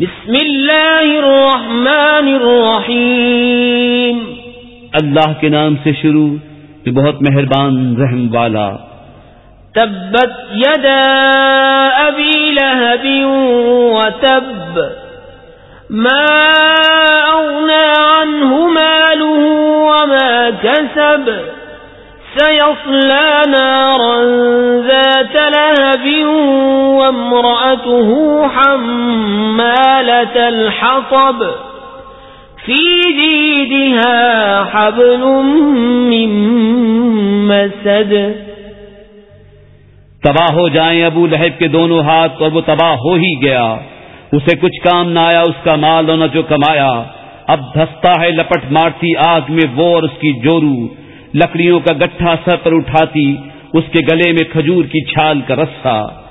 بسم اللہ الرحمن الرحیم۔ اللہ کے نام سے شروع کہ بہت مہربان رحم والا۔ تبت یدا ابی لہب وتب ما اغنى عنه ماله وما كسب سيصلى نارا ذات لهب وامرأته حمالة الحطب في جيدها حبل من مسد تباہ ہو جائیں ابو لہب کے دونوں ہاتھ اور وہ تباہ ہو ہی گیا۔ اسے کچھ کام نہ آیا، اس کا مال اور نہ جو کمایا۔ اب دھستا ہے، لپٹ مارتی آگ میں وہ اور اس کی جورو لکڑیوں کا گٹھا سر پر اٹھاتی، اس کے گلے میں کھجور کی چھال کا رسا